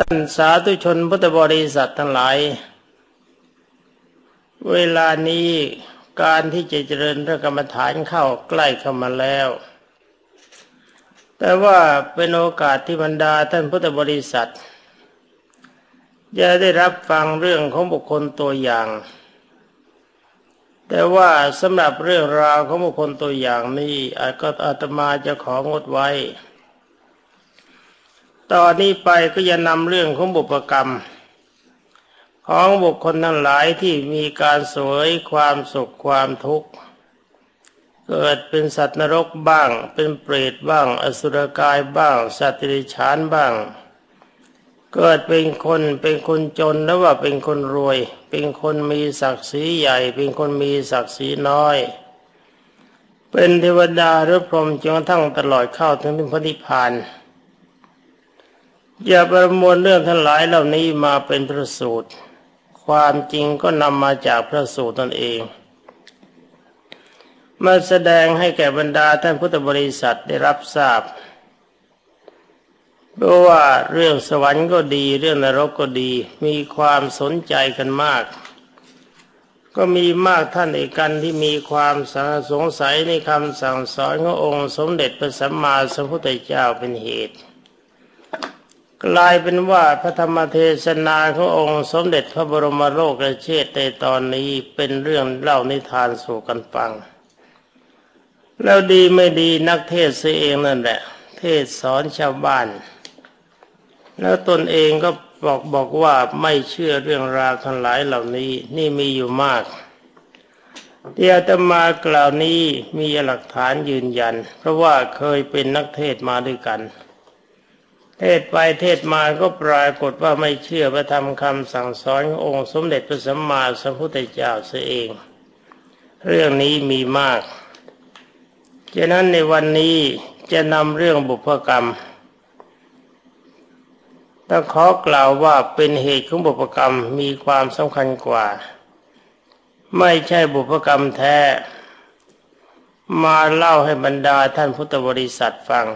ท่านสาธุชนพุทธบริษัททั้งหลาย เวลานี้การที่จะเจริญพระกรรมฐานเข้าใกล้เข้ามาแล้ว แต่ว่าเป็นโอกาสที่บรรดาท่านพุทธบริษัท จะได้รับฟังเรื่องของบุคคลตัวอย่าง แต่ว่าสำหรับเรื่องราวของบุคคลตัวอย่างนี้อาจก็อาตมาจะของดไว้ ตอนนี้ไปก็จะนำเรื่องของบุพกรรม ของบุคคลทั้งหลายที่มีการสวยความสุขความทุกข์ เกิดเป็นสัตว์นรกบ้าง เป็นเปรตบ้าง อสุรกายบ้าง สัตว์ดิฉานบ้าง เกิดเป็นคนเป็นคนจนแล้วว่าเป็นคนรวย เป็นคนมีศักดิ์ศรีใหญ่ เป็นคนมีศักดิ์ศรีน้อย เป็นเทวดาหรือพรหมจนกระทั่งตลอดเข้าถึงพระนิพพาน อย่าประมวลเรื่องทั้งหลายเหล่านี้มาเป็นพระสูตร ความจริงก็นำมาจากพระสูตรตนเองมาแสดงให้แก่บรรดาท่านพุทธบริษัทได้รับทราบเพราะว่าเรื่องสวรรค์ก็ดีเรื่องนรกก็ดีมีความสนใจกันมาก ก็มีมากท่านเอกกันที่มีความสงสัยในคำสั่งสอนขององค์สมเด็จพระสัมมาสัมพุทธเจ้าเป็นเหตุ กลายเป็นว่าพระธรรมเทศนาขององค์สมเด็จพระบรมโลกเชษในตอนนี้เป็นเรื่องเล่านิทานสู่กันฟัง แล้วดีไม่ดีนักเทศเสเองนั่นแหละ เทศสอนชาวบ้าน แล้วตนเองก็บอกบอกว่าไม่เชื่อเรื่องราวทั้งหลายเหล่านี้นี่มีอยู่มากที่อาตมากล่าวนี้มีหลักฐานยืนยัน เพราะว่าเคยเป็นนักเทศมาด้วยกัน เทศไปเทศมาก็ปรากฏว่าไม่เชื่อพระธรรมคำสั่งสอนขององค์สมเด็จพระสัมมาสัมพุทธเจ้าเสียเอง เรื่องนี้มีมากฉะนั้นในวันนี้จะนำเรื่องบุพกรรมต้องขอกล่าวว่าเป็นเหตุของบุพกรรมมีความสำคัญกว่า ไม่ใช่บุพกรรมแท้ มาเล่าให้บรรดาท่านพุทธบริษัทฟัง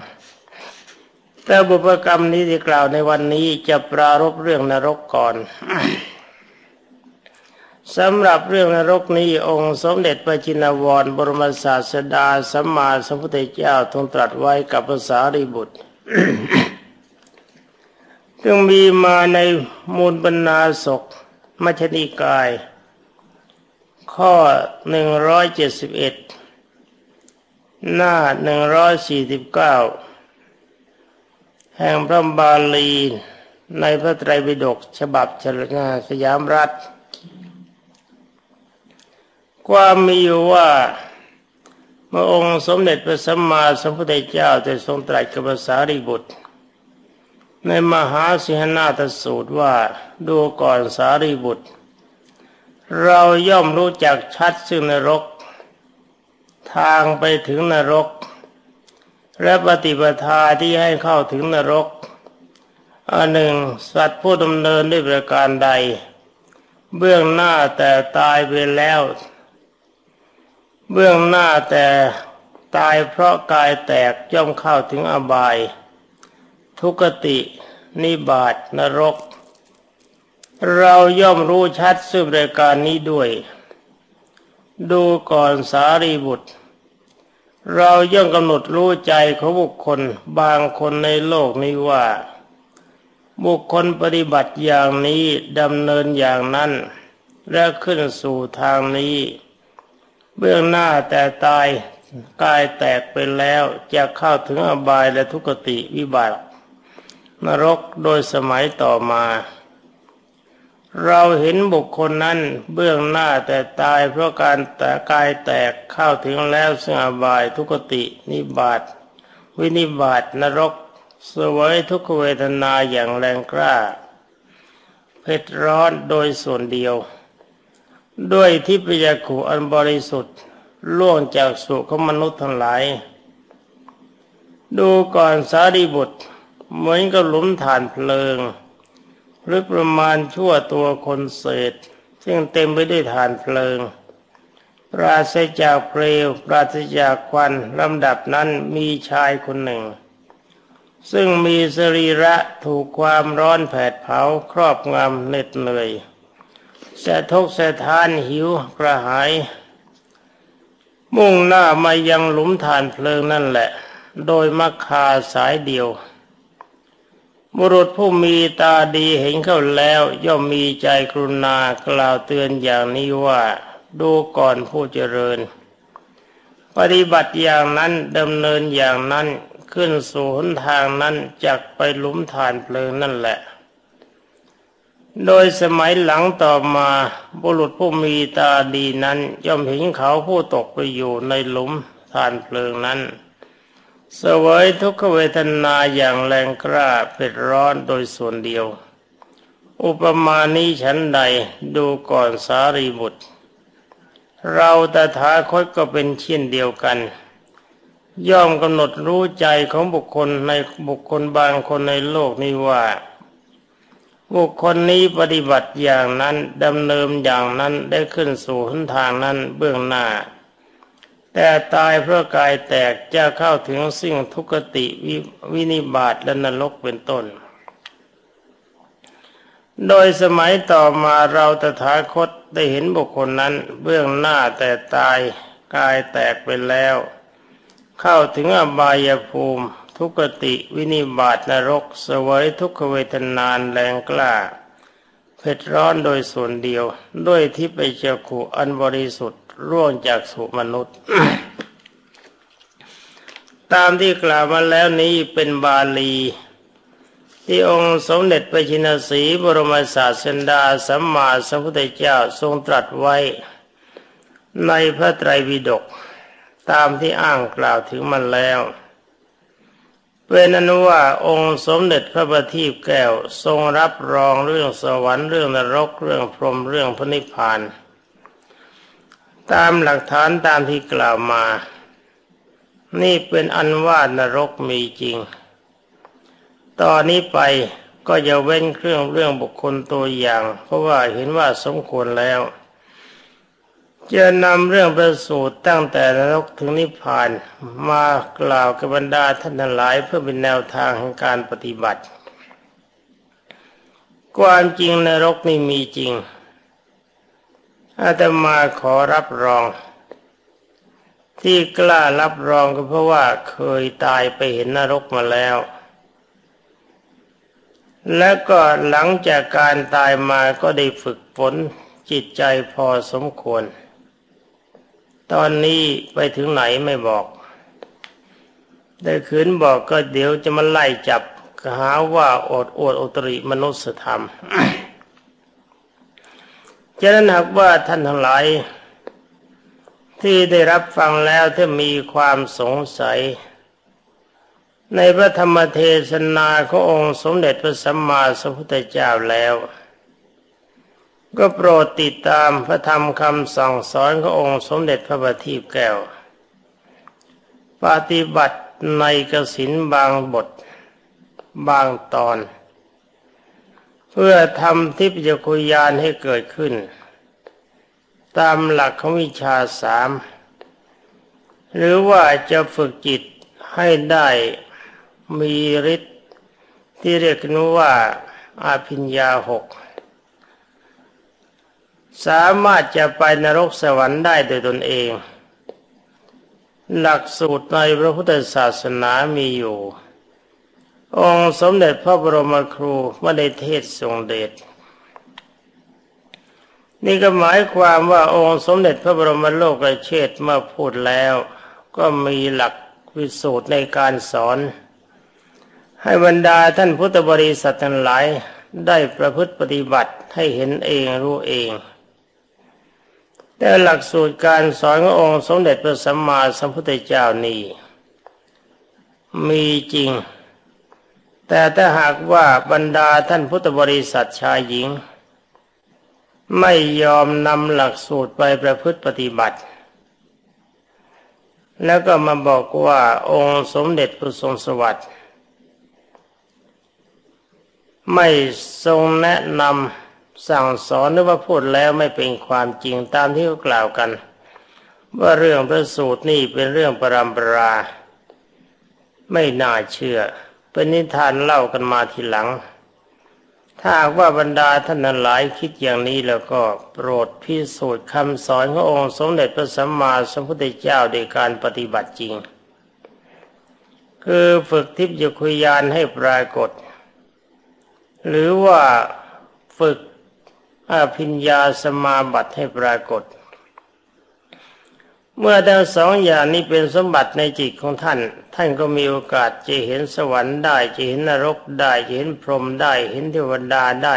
แต่บุพกรรมนี้ที่กล่าวในวันนี้จะปรารบเรื่องนรกก่อนสำหรับเรื่องนรกนี้องค์สมเด็จพระจินวร บรมศาสดาสัมมาสัมพุทธเจ้าทรงตรัสไว้กับภาษาริบุตรซึ่งมีมาในมูลบรรณาศกมัชนีกาย ข้อ 171 หน้า 149 แห่งพระบาลีในพระไตรปิฎกฉบับฉลงาสยามรัฐ ความมีอยู่ว่าเมื่อองค์สมเด็จพระสัมมาสัมพุทธเจ้าจะทรงตรัสกับภาษาริบุตร ในมหาสิหนาตสูตรว่าดูก่อนสารีบุตร เราย่อมรู้จักชัดซึ่งนรก ทางไปถึงนรก และปฏิปทาที่ให้เข้าถึงนรกอันหนึ่ง สัตว์ผู้ดำเนินด้วยประการใด เบื้องหน้าแต่ตายไปแล้ว เบื้องหน้าแต่ตายเพราะกายแตกย่อมเข้าถึงอบาย ทุกตินิบาตนรก เราย่อมรู้ชัดซึ่งรายการนี้ด้วย ดูก่อนสารีบุตร เราย่อมกำหนดรู้ใจของบุคคลบางคนในโลกนี้ว่า บุคคลปฏิบัติอย่างนี้ดำเนินอย่างนั้น และขึ้นสู่ทางนี้ เบื้องหน้าแต่ตายกายแตกไปแล้วจะเข้าถึงอบายและทุกติวิบัตินรกโดยสมัยต่อมา เราเห็นบุคคลนั้นเบื้องหน้าแต่ตายเพราะการแต่กายแตกเข้าถึงแล้วซึ่งอบายทุกตินิบาตวินิบาตนรกสวยทุกเวทนาอย่างแรงกล้าเผ็ดร้อนโดยส่วนเดียว ด้วยที่ปยาขุอันบริสุทธิ์ล่วงจากสุขมนุษย์ทั้งหลาย ดูก่อนสารีบุตร เหมือนกับหลุมฐานเพลิง หรือประมาณชั่วตัวคนเศษ ซึ่งเต็มไปด้วยฐานเพลิง ปราศจากเปลวปราศจากควันลำดับนั้นมีชายคนหนึ่ง ซึ่งมีสรีระถูกความร้อนแผดเผาครอบงำเหน็ดเหนื่อยสะทกสะทานหิวกระหาย มุ่งหน้ามายังหลุมฐานเพลิงนั่นแหละ โดยมักคาสายเดียว บุรุษผู้มีตาดีเห็นเข้าแล้ว ย่อมมีใจกรุณากล่าวเตือนอย่างนี้ว่า ดูก่อนผู้เจริญ ปฏิบัติอย่างนั้นดำเนินอย่างนั้นขึ้นสู่หนทางนั้นจักไปหลุมฐานเพลิงนั่นแหละ โดยสมัยหลังต่อมา บุรุษผู้มีตาดีนั้น ย่อมเห็นเขาผู้ตกไปอยู่ในหลุมฐานเพลิงนั้น สวยทุกขเวทนาอย่างแรงกล้าเผ็ดร้อนโดยส่วนเดียว อุปมานี้ฉันใดดูก่อนสารีบุตร เราตถาคตก็เป็นเช่นเดียวกัน ย่อมกำหนดรู้ใจของบุคคลในบุคคลบางคนในโลกนี้ว่า บุคคลนี้ปฏิบัติอย่างนั้นดำเนินอย่างนั้นได้ขึ้นสู่หนทางนั้นเบื้องหน้า แต่ตายเพราะกายแตกจะเข้าถึงสิ่งทุกติววินิบาตและนรกเป็นต้น โดยสมัยต่อมาเราตถาคตได้เห็นบุคคลนั้นเบื้องหน้าแต่ตายกายแตกไปแล้ว เข้าถึงอบายภูมิ ทุกติวินิบาตนรกสวยทุกขเวทนานแรงกล้าเผ็ดร้อนโดยส่วนเดียวด้วยที่ไปเจขุอันบริสุทธิ ร่วงจากสุมนุษย์ ตามที่กล่าวมาแล้วนี้เป็นบาลี ที่องค์สมเด็จพระชินสีบรมศาสดาสัมมาสัมพุทธเจ้าทรงตรัสไว้ ในพระไตรปิฎกตามที่อ้างกล่าวถึงมันแล้วเป็นอนุว่าองค์สมเด็จพระบัณฑิตแก้วทรงรับรองเรื่องสวรรค์เรื่องนรกเรื่องพรหมเรื่องพระนิพพาน ตามหลักฐานตามที่กล่าวมา นี่เป็นอันว่านรกมีจริง ตอนนี้ไปก็จะเว้นเครื่องเรื่องบุคคลตัวอย่าง เพราะว่าเห็นว่าสมควรแล้ว จะนำเรื่องประสูตรตั้งแต่นรกถึงนิพพานมากล่าวกับบรรดาท่านหลายเพื่อเป็นแนวทางของการปฏิบัติ ความจริงนรกนี่มีจริง อาตมาขอรับรอง ที่กล้ารับรองก็เพราะว่าเคยตายไปเห็นนรกมาแล้ว และก็หลังจากการตายมาก็ได้ฝึกฝนจิตใจพอสมควร ตอนนี้ไปถึงไหนไม่บอกได้คืนบอกก็เดี๋ยวจะมาไล่จับหาว่าอดอวดอุตริมนุสธรรม ฉะนั้นหากว่าท่านทั้งหลาย ที่ได้รับฟังแล้วถ้ามีความสงสัย ในพระธรรมเทศนาขององค์สมเด็จพระสัมมาสัมพุทธเจ้าแล้ว ก็โปรดติดตามพระธรรมคำสั่งสอนขององค์สมเด็จพระบัณฑิตแก้ว ปฏิบัติในกสินบางบทบางตอน เพื่อทำทิพยคุยานให้เกิดขึ้น ตามหลักของวิชาสามหรือว่าจะฝึกจิตให้ได้มีฤทธิ์ที่เรียกนว่าอาภิญญาหก สามารถจะไปนรกสวรรค์ได้โดยตนเอง หลักสูตรในพระพุทธศาสนามีอยู่ องค์สมเด็จพระบรมครูไม่ได้เทศทรงเดชนี่ก็หมายความว่าองค์สมเด็จพระบรมโลกเชษเมื่อพูดแล้ว ก็มีหลักวิสูตรในการสอน ให้บรรดาท่านพุทธบริษัททั้งหลายได้ประพฤติปฏิบัติให้เห็นเองรู้เอง แต่หลักสูตรการสอนขององค์สมเด็จพระสัมมาสัมพุทธเจ้านี้มีจริง แต่ถ้าหากว่าบรรดาท่านพุทธบริษัทชายหญิง ไม่ยอมนำหลักสูตรไปประพฤติปฏิบัติ แล้วก็มาบอกว่าองค์สมเด็จพระทรงสวัสดิ์ไม่ทรงแนะนำสั่งสอนหรือว่าพูดแล้วไม่เป็นความจริงตามที่เขากล่าวกัน ว่าเรื่องพระสูตรนี่เป็นเรื่องปรำปรา ไม่น่าเชื่อ เป็นนิทานเล่ากันมาทีหลัง ถ้าว่าบรรดาท่านหลายคิดอย่างนี้แล้วก็โปรดพิสูจน์คำสอนขององค์สมเด็จพระสัมมาสัมพุทธเจ้าโดยการปฏิบัติจริง คือฝึกทิพยคุยานให้ปรากฏ หรือว่าฝึกอภิญญาสมาบัติให้ปรากฏ เมื่อทั้งสองอย่างนี้เป็นสมบัติในจิตของท่าน ท่านก็มีโอกาสจะเห็นสวรรค์ได้จะเห็นนรกได้จะเห็นพรหมได้เห็นเทวดาได้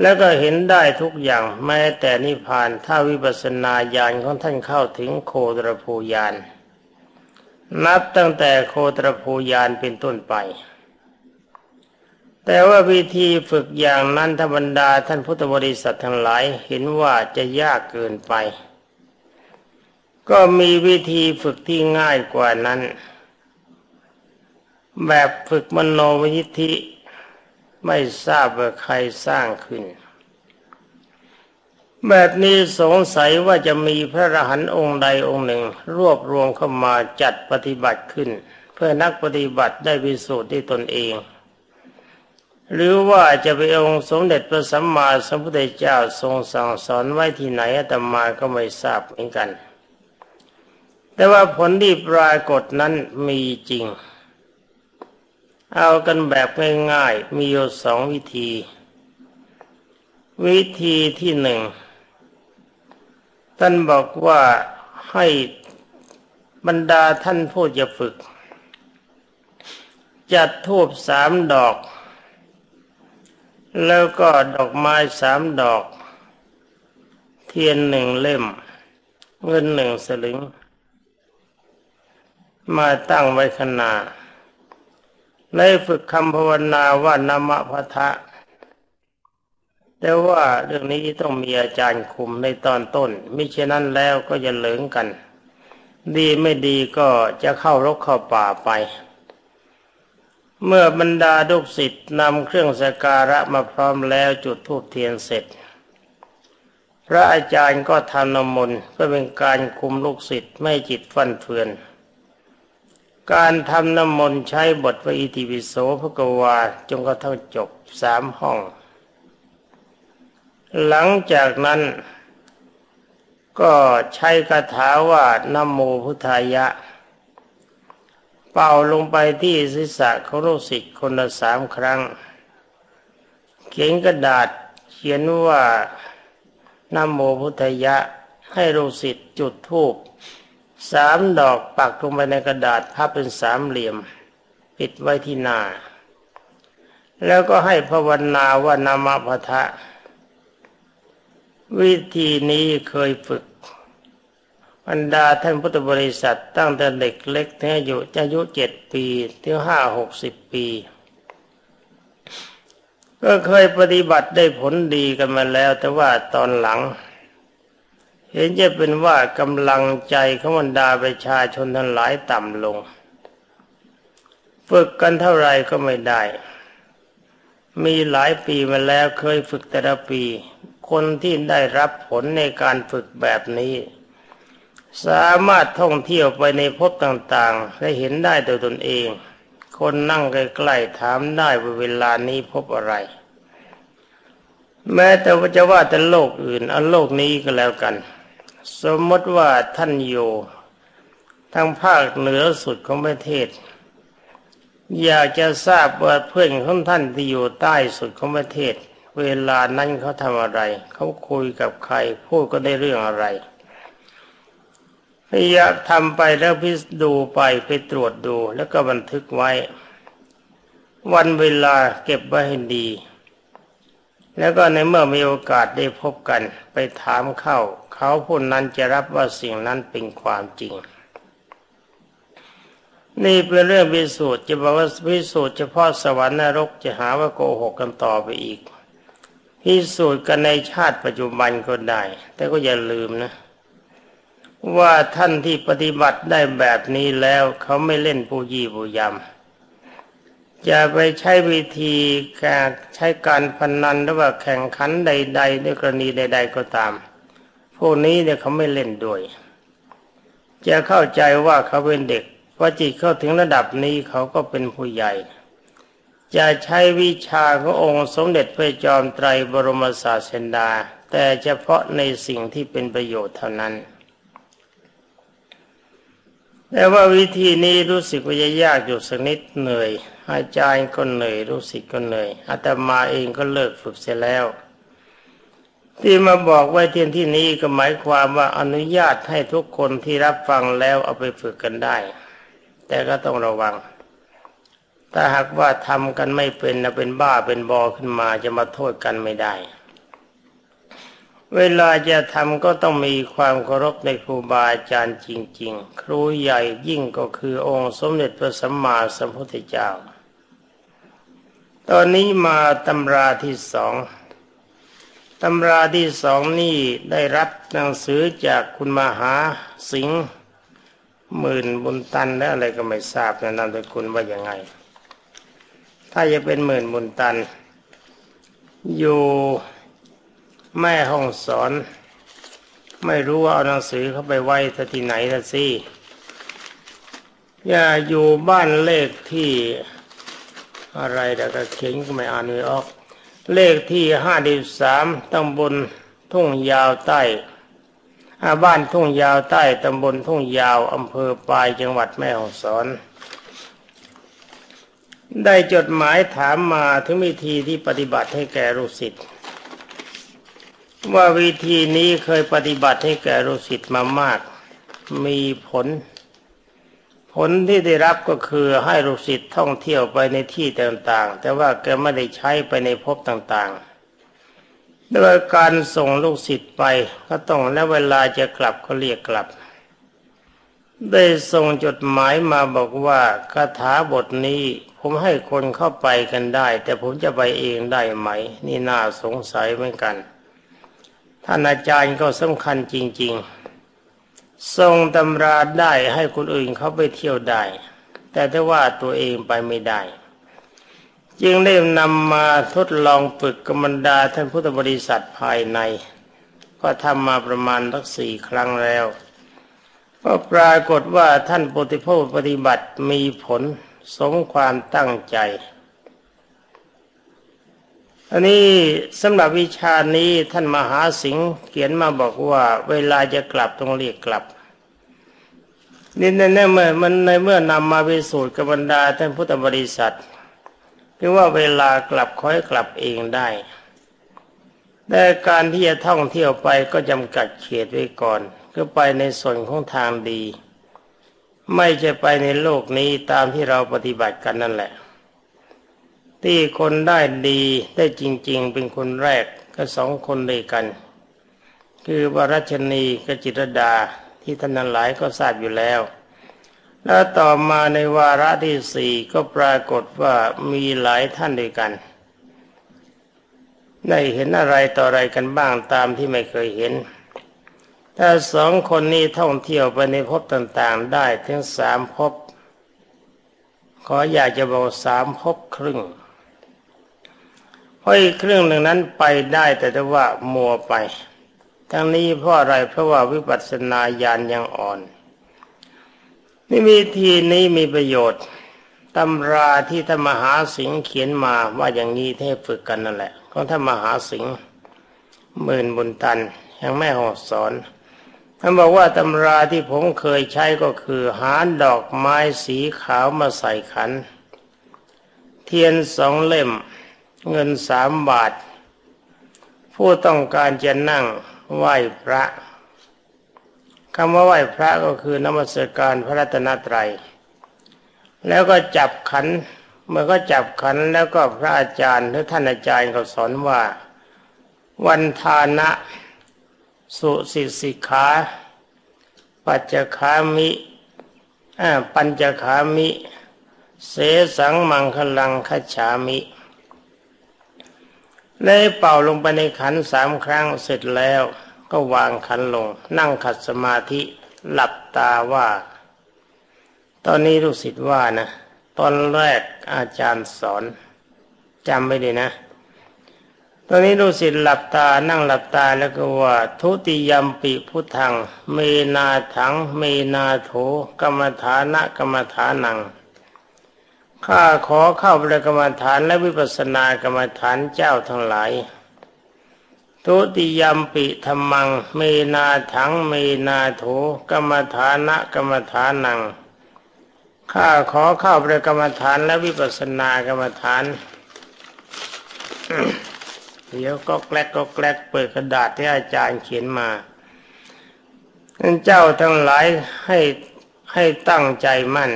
แล้วก็เห็นได้ทุกอย่างแม้แต่นิพพานถ้าวิปัสสนาญาณของท่านเข้าถึงโคตรภูญาณนับตั้งแต่โคตรภูญาณเป็นต้นไป แต่ว่าวิธีฝึกอย่างนั้นธรรมดาท่านพุทธบริษัททั้งหลายเห็นว่าจะยากเกินไป ก็มีวิธีฝึกที่ง่ายกว่านั้น แบบฝึกมโนวิธิไม่ทราบว่าใครสร้างขึ้น แบบนี้สงสัยว่าจะมีพระรหันต์องค์ใดองค์หนึ่ง รวบรวมเข้ามาจัดปฏิบัติขึ้น เพื่อนักปฏิบัติได้วิสูจน์ที่ตนเอง หรือว่าจะไปองค์สมเด็จพระสัมมาสัมพุทธเจ้าทรงสั่งสอนไว้ที่ไหนอาตมาก็ไม่ทราบเหมือนกัน แต่ว่าผลที่ปรากฏนั้นมีจริง เอากันแบบง่ายๆมีอยู่สองวิธี วิธีที่หนึ่งท่านบอกว่าให้บรรดาท่านผู้จะฝึก จัดทูบสามดอก แล้วก็ดอกไม้สามดอก เทียนหนึ่งเล่ม เงินหนึ่งสลึง มาตั้งไว้ขนาในฝึกคำภาวนาว่านามะพะทะ แต่ว่าเรื่องนี้ต้องมีอาจารย์คุมในตอนต้น มิเช่นนั้นแล้วก็จะเหลิงกัน ดีไม่ดีก็จะเข้ารกเข้าป่าไป เมื่อบรรดาลูกศิษย์นำเครื่องสการะมาพร้อมแล้วจุดธูปเทียนเสร็จ พระอาจารย์ก็ทำนมนเพื่อเป็นการคุมลูกศิษย์ไม่จิตฟั่นเฟือน การทำน้ำมนต์ใช้บทวอิติวิโสพระกวาจงกระทั่งจบสามห้อง หลังจากนั้น ก็ใช้คาถาว่านโมพุทธายะ เป่าลงไปที่ศีรษะของลูกศิษย์คนละสามครั้ง เขียนกระดาษเขียนว่านโมพุทธายะให้ลูกศิษย์จุดธูป สามดอกปักลงไปในกระดาษพับเป็นสามเหลี่ยม ปิดไว้ที่หน้า แล้วก็ให้ภาวนาว่านามพทะ วิธีนี้เคยฝึกบรรดาท่านพุทธบริษัทตั้งแต่เด็กเล็กถึงอายุอายุเจ็ดปีถึงห้าหกสิบปี ก็เคยปฏิบัติได้ผลดีกันมาแล้ว แต่ว่าตอนหลัง เห็นจะเป็นว่ากำลังใจของบรรดาประชาชนทั้งหลายต่ำลงฝึกกันเท่าไรก็ไม่ได้ มีหลายปีมาแล้วเคยฝึกแต่ละปี คนที่ได้รับผลในการฝึกแบบนี้ สามารถท่องเที่ยวไปในภพต่างๆ และเห็นได้โดยตนเอง คนนั่งใกล้ๆถามได้ว่าเวลานี้พบอะไร แม้แต่ว่าจะว่าแต่โลกอื่นเอาโลกนี้ก็แล้วกัน สมมติว่าท่านอยู่ทางภาคเหนือสุดของประเทศ อยากจะทราบว่าเพื่อนของท่านที่อยู่ใต้สุดของประเทศ เวลานั้นเขาทำอะไร เขาคุยกับใคร พูดก็ได้เรื่องอะไรพยายามทำไปแล้วพิดูไปไปตรวจดูแล้วก็บันทึกไว้ วันเวลาเก็บไว้ให้ดี แล้วก็ในเมื่อมีโอกาสได้พบกันไปถามเข้า เขาผู้นั้นจะรับว่าสิ่งนั้นเป็นความจริง นี่เป็นเรื่องพิสูจน์จะบอกว่าพิสูจน์เฉพาะสวรรค์นรกจะหาว่าโกหกกันต่อไปอีก พิสูจน์กันในชาติปัจจุบันก็ได้ แต่ก็อย่าลืมนะ ว่าท่านที่ปฏิบัติได้แบบนี้แล้วเขาไม่เล่นปูยี่ปูยำ จะไปใช้วิธีการใช้การพนนันหรือว่าแข่งขันใดๆในกรณีใด ๆ ก็ตาม พวกนี้เนี่ยเขาไม่เล่นด้วย จะเข้าใจว่าเขาเป็นเด็กพอจิตเข้าถึงระดับนี้เขาก็เป็นผู้ใหญ่ จะใช้วิชาขององค์สมเด็จพระจอมไตรบรมศาสดา แต่เฉพาะในสิ่งที่เป็นประโยชน์เท่านั้นแต่ว่าวิธีนี้รู้สึกว่าจะยากอยู่สักนิดเหนื่อย อาจารย์ก็เหนื่อยรู้สึกก็เหนื่อยอาตมาเองก็เลิกฝึกเสียแล้ว ที่มาบอกไว้เที่ที่นี้ก็หมายความว่าอนุญาตให้ทุกคนที่รับฟังแล้วเอาไปฝึกกันได้ แต่ก็ต้องระวัง ถ้าหากว่าทำกันไม่เป็นนะเป็นบ้าเป็นบอขึ้นมาจะมาโทษกันไม่ได้ เวลาจะทำก็ต้องมีความเคารพในครูบาอาจารย์จริง ๆ ครูใหญ่ยิ่งก็คือองค์สมเด็จพระสัมมาสัมพุทธเจ้า ตอนนี้มาตำราที่สองตำราที่สองนี่ได้รับหนังสือจากคุณมหาสิงห์หมื่นบุญตันและอะไรก็ไม่ทราบนะนามสกุลว่ายังไง ถ้าจะเป็นหมื่นบุญตัน อยู่แม่ห้องสอน ไม่รู้ว่าเอาหนังสือเขาไปไว้ที่ไหนละสิอย่าอยู่บ้านเลขที่ อะไรแต่ก็เขียนก็ไม่อ่านไม่ออก เลขที่ห้าดิบสามตำบลทุ่งยาวใต้อาบ้านทุ่งยาวใต้ตำบลทุ่งยาวอำเภอปลายจังหวัดแม่ฮ่องสอน ได้จดหมายถามมาถึงวิธีที่ปฏิบัติให้แก่ลูกศิษย์ว่าวิธีนี้เคยปฏิบัติให้แก่ลูกศิษย์มามาก มีผล ผลที่ได้รับก็คือให้ลูกศิษย์ท่องเที่ยวไปในที่ต่างๆ แต่ว่าแกไม่ได้ใช้ไปในภพต่างๆ โดยการส่งลูกศิษย์ไปก็ต้องและเวลาจะกลับก็เรียกกลับ ได้ส่งจดหมายมาบอกว่าคาถาบทนี้ผมให้คนเข้าไปกันได้ แต่ผมจะไปเองได้ไหม นี่น่าสงสัยเหมือนกัน ท่านอาจารย์ก็สำคัญจริง ๆ ทรงตำราได้ให้คนอื่นเขาไปเที่ยวได้ แต่ถ้าว่าตัวเองไปไม่ได้ จึงได้นำมาทดลองฝึกกรรมดาท่านพุทธบริษัทภายใน ก็ทำมาประมาณสักสี่ครั้งแล้ว ก็ปรากฏว่าท่านปฏิโภคปฏิบัติมีผลสมความตั้งใจ อันนี้สำหรับวิชานี้ท่านมหาสิงห์เขียนมาบอกว่าเวลาจะกลับต้องเรียกกลับ นี่ในเมื่อมันในเมื่อนำมาไปสูตรกับบรรดาท่านพุทธบริษัทที่ว่าเวลากลับค่อยกลับเองได้แต่การที่จะท่องเที่ยวไปก็จำกัดเขตไว้ก่อนก็ไปในส่วนของทางดี ไม่จะไปในโลกนี้ตามที่เราปฏิบัติกันนั่นแหละ ที่คนได้ดีได้จริง ๆ เป็นคนแรกก็สองคนเลยกัน คือวรัชนีกับจิตรดา ที่ท่านนันหลายก็ทราบอยู่แล้ว แล้วต่อมาในวาระที่สี่ก็ปรากฏว่ามีหลายท่านด้วยกัน ได้เห็นอะไรต่ออะไรกันบ้างตามที่ไม่เคยเห็น ถ้าสองคนนี้ท่องเที่ยวไปในภพต่างๆ ได้ถึงสามภพขออยากจะบอกสามภพครึ่งเพราะอีกครึ่งหนึ่งนั้นไปได้แต่ว่ามัวไป ทั้งนี้เพราะอะไรเพราะว่าวิปัสสนาญาณยังอ่อนนี่วิธีนี้มีประโยชน์ตำราที่ธรรมหาสิงเขียนมาว่าอย่างนี้เทพฝึกกันนั่นแหละของธรรมหาสิงหมื่นบุญตันแห่งแม่หอสอนท่านบอกว่าตำราที่ผมเคยใช้ก็คือหาดอกไม้สีขาวมาใส่ขัน เทียนสองเล่ม เงินสามบาท ผู้ต้องการจะนั่ง ไหว้พระคำว่าไหว้พระก็คือนมัสการพระรัตนตรัย แล้วก็จับขันเมื่อก็จับขันแล้วก็พระอาจารย์หรือท่านอาจารย์ก็สอนว่า วันทานะ สุสิสิขา ปัจจคามิปัญจคามิ เสสังมังคลังขฉามิ เลยเป่าลงไปในขันสามครั้งเสร็จแล้วก็วางขันลง นั่งขัดสมาธิหลับตาว่า ตอนนี้รู้สิทธิ์ว่านะ ตอนแรกอาจารย์สอนจำไม่ได้นะ ตอนนี้ลูกศิษย์หลับตานั่งหลับตาแล้วก็ว่า ทุติยมปิพุทธัง เมนาถัง เมนาโถกรรมฐานะกรรมฐานัง ข้าขอเข้าประกรรมฐานและวิปัสสนากรรมฐานเจ้าทั้งหลาย ทุติยมปิธรรมัง เมนาถังเมนาโถกรรมฐานะกรรมฐานัง ข้าขอเข้าประกรรมฐานและวิปัสสนากรรมฐาน เดี๋ยวก็แกลกก็แกลกเปิดกระดาษที่อาจารย์เขียนมาท่านเจ้าทั้งหลายให้ให้ตั้งใจมั่น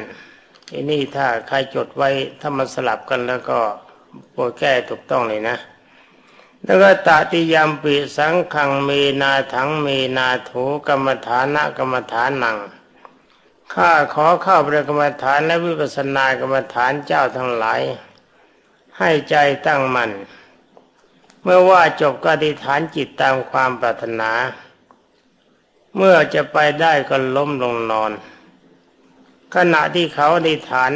อันนี้ถ้าใครจดไว้ถ้ามันสลับกันแล้วก็ปวดแก้ถูกต้องเลยนะ แล้วก็ตติยามปิสังขังเมนาถังเมนาโถกรรมฐานะกรรมฐานหนังข้าขอเข้าประกรรมฐานและวิปัสสนากรรมฐานเจ้าทั้งหลาย ให้ใจตั้งมัน่นเมื่อว่าจบก็อธิษฐานจิตตามความปรารถนา เมื่อจะไปได้ก็ล้มลงนอน ขณะที่เขาอธิษฐาน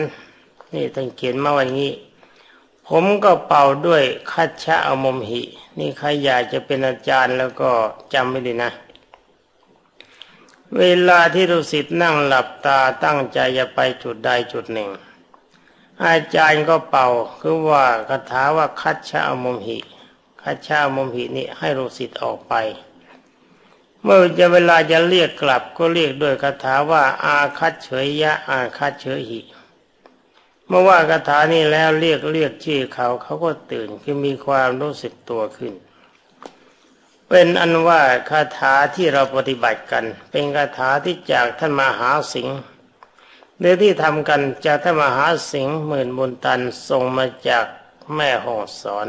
นี่ท่านเขียนมาว่าอย่างนี้ ผมก็เป่าด้วยคัจฉะอมมหิ นี่ใครอยากจะเป็นอาจารย์แล้วก็จำไม่ดีนะ เวลาที่ฤาษีนั่งหลับตาตั้งใจจะไปจุดใดจุดหนึ่ง อาจารย์ก็เป่าคือว่าคาถาว่าคัจฉะอมมหิข้าชามุมหินี้ให้ลูกศิษย์ออกไป เมื่อจะเวลาจะเรียกกลับก็เรียกด้วยคาถาว่า อาคัดเฉยยะ อาคัดเฉยหิเมื่อว่าคาถานี้แล้วเรียกเรียกชื่อเขาเขาก็ตื่นคือมีความรู้สึกตัวขึ้น เป็นอันว่าคาถาที่เราปฏิบัติกัน เป็นคาถาที่จากท่านมหาสิงห์เรือที่ทำกันจากท่านมหาสิงห์หมื่นบุญตันส่งมาจากแม่ห้องสอน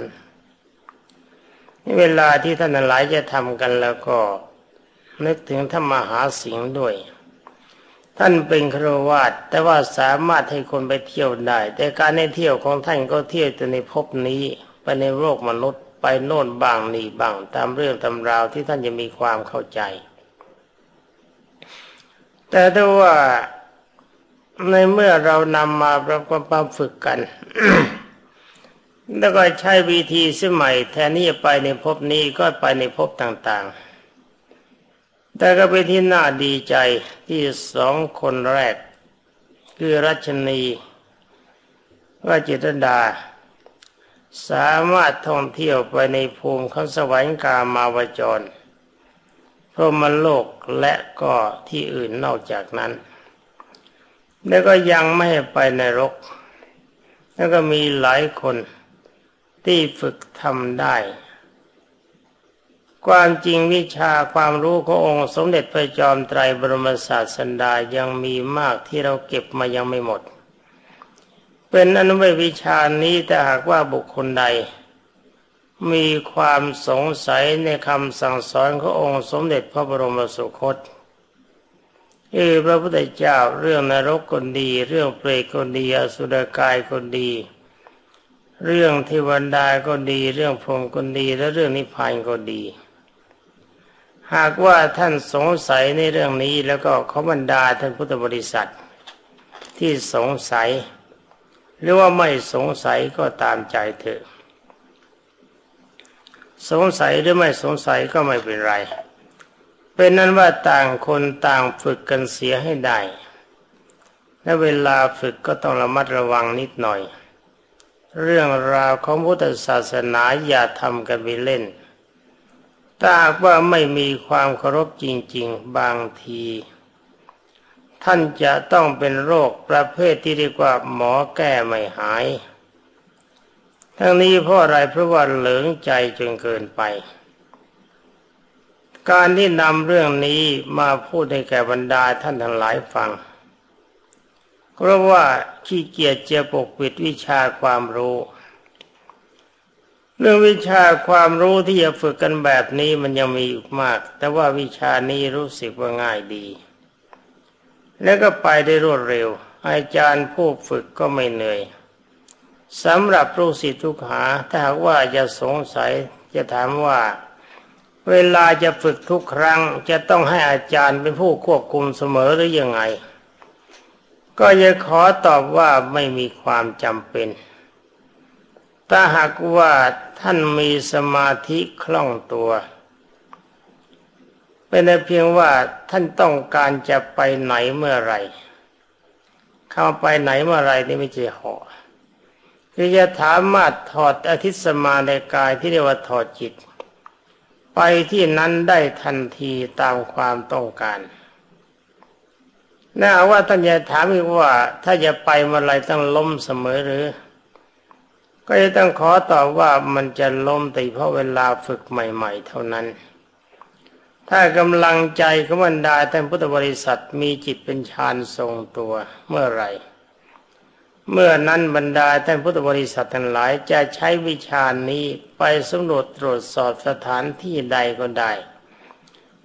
เวลาที่ท่านหลายจะทำกันแล้วก็ นึกถึงท่านมหาสิงห์ด้วย ท่านเป็นครวาตแต่ว่าสามารถให้คนไปเที่ยวได้ แต่การในเที่ยวของท่านก็เที่ยวแต่ในภพนี้ไปในโลกมนุษย์ไปโน่นบางนี่บางตามเรื่องตำราวที่ท่านจะมีความเข้าใจ แต่ถ้าว่าในเมื่อเรานำมาประกอบฝึกกัน แล้วก็ใช้วิธีสมัยแทนที่จะไปในภพนี้ก็ไปในภพต่าง ๆ แต่ก็เป็นที่น่าดีใจที่สองคนแรก คือรัชนีว่าจิตดา สามารถท่องเที่ยวไปในภูมิขันสวรรค์กามาวจร พรหมโลกและก็ที่อื่นนอกจากนั้น แล้วก็ยังไม่ให้ไปในรก แล้วก็มีหลายคนที่ฝึกทำได้ ความจริงวิชาความรู้ขององค์สมเด็จพระจอมไตรบรมศาสดายังมีมากที่เราเก็บมายังไม่หมด เป็นอนุวิชานี้แต่หากว่าบุคคลใด มีความสงสัยในคำสั่งสอนขององค์สมเด็จพระบรมสุคตเออพระพุทธเจ้าเรื่องนรกคนดี เรื่องเปรตคนดีอสุรกายคนดี เรื่องเทวดาก็ดี เรื่องพรหมก็ดี และเรื่องนิพพานก็ดี หากว่าท่านสงสัยในเรื่องนี้แล้วก็ขอบรรดาท่านพุทธบริษัท ที่สงสัย หรือว่าไม่สงสัยก็ตามใจเถอะ สงสัยหรือไม่สงสัยก็ไม่เป็นไร เป็นนั้นว่าต่างคนต่างฝึกกันเสียให้ได้และเวลาฝึกก็ต้องระมัดระวังนิดหน่อย เรื่องราวของพุทธศาสนาอย่าทำกันไปเล่น ถ้าหากว่าไม่มีความเคารพจริง ๆ บางที ท่านจะต้องเป็นโรคประเภทที่เรียกว่าหมอแก้ไม่หาย ทั้งนี้เพราะอะไรเพราะว่าเหลืองใจจนเกินไป การที่นำเรื่องนี้มาพูดให้แก่บรรดาท่านทั้งหลายฟัง เพราะว่าขี้เกียจจะปกปิดวิชาความรู้ เรื่องวิชาความรู้ที่จะฝึกกันแบบนี้มันยังมีอีกมาก แต่ว่าวิชานี้รู้สึกว่าง่ายดี แล้วก็ไปได้รวดเร็ว อาจารย์ผู้ฝึกก็ไม่เหนื่อยสำหรับรู้สิทุกหา ถ้าหากว่าจะสงสัยจะถามว่า เวลาจะฝึกทุกครั้ง จะต้องให้อาจารย์เป็นผู้ควบคุมเสมอหรือยังไง ก็จะขอตอบว่าไม่มีความจำเป็น ถ้าหากว่า ท่านมีสมาธิคล่องตัว เป็นเพียงว่าท่านต้องการจะไปไหนเมื่อไรเข้าไปไหนเมื่อไรนี่ไม่ใช่หอคือจะถามมาถอดอธิสมาในกายที่เรียกว่าถอดจิต ไปที่นั้นได้ทันทีตามความต้องการน่าว่าท่านจะถามอีกว่า ถ้าจะไปเมื่อไรต้องล้มเสมอหรือ ก็จะต้องขอตอบว่ามันจะล้มต่เพราะเวลาฝึกใหม่ ๆ เท่านั้น ถ้ากำลังใจของบรรดาท่านพุทธบริษัทมีจิตเป็นฌานทรงตัวเมื่อไรเมื่อนั้นบรรดาท่านพุทธบริษัททั้งหลายจะใช้วิชานี้ไปสำรวจตรวจสอบสถานที่ใดก็ได้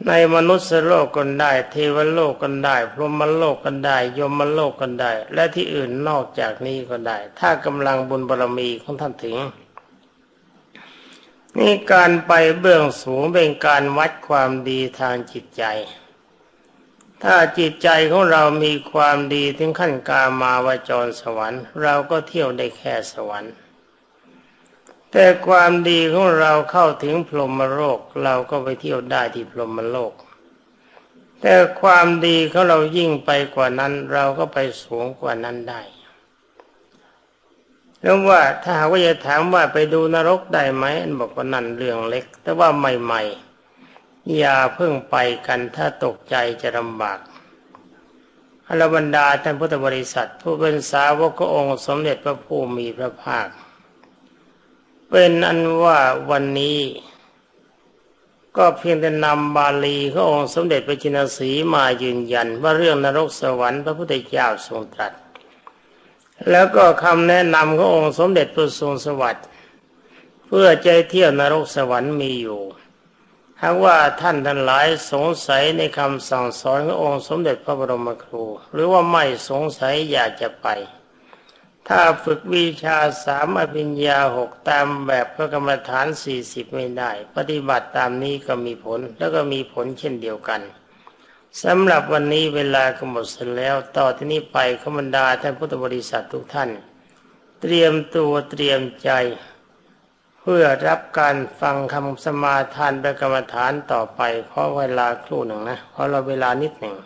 ในมนุษย์โลกก็ได้ เทวโลกก็ได้ พรหมโลกก็ได้ ยมโลกก็ได้ และที่อื่นนอกจากนี้ก็ได้ ถ้ากำลังบุญบารมีของท่านถึง นี่การไปเบื้องสูงเป็นการวัดความดีทางจิตใจ ถ้าจิตใจของเรามีความดีถึงขั้นกามาวจรสวรรค์ เราก็เที่ยวได้แค่สวรรค์ แต่ความดีของเราเข้าถึงพรหมโลกเราก็ไปเที่ยวได้ที่พรหมโลก แต่ความดีของเรายิ่งไปกว่านั้น เราก็ไปสูงกว่านั้นได้แล้วว่าถ้าหากว่าจะถามว่าไปดูนรกได้ไหมบอกว่านั่นเรื่องเล็ก แต่ว่าใหม่ๆอย่าเพิ่งไปกันถ้าตกใจจะลำบากอรบรรดาท่านพุทธบริษัท ผู้เป็นสาวกองค์สมเด็จพระผู้มีพระภาค เป็นอันว่าวันนี้ก็เพียงแต่นำบาลีขององค์สมเด็จพระจินสีมายืนยัน ว่าเรื่องนรกสวรรค์พระพุทธเจ้าทรงตรัส แล้วก็คำแนะนำขององค์สมเด็จพระทรงสวัสดิ์เพื่อใจเที่ยวนรกสวรรค์มีอยู่หากว่าท่านทั้งหลายสงสัยในคำสั่งสอนขององค์สมเด็จพระบรมครู หรือว่าไม่สงสัยอยากจะไป ถ้าฝึกวิชาสามอภิญญาหกตามแบบพระกรรมฐานสี่สิบไม่ได้ ปฏิบัติตามนี้ก็มีผลแล้วก็มีผลเช่นเดียวกันสำหรับวันนี้เวลาก็หมดเสร็จแล้ว ต่อที่นี้ไปขบันดาท่านพุทธบริษัททุกท่าน เตรียมตัวเตรียมใจ เพื่อรับการฟังคำสมาทานประกรรมฐานต่อไปขอเวลาครู่หนึ่งนะขอเราเวลานิดหนึ่ง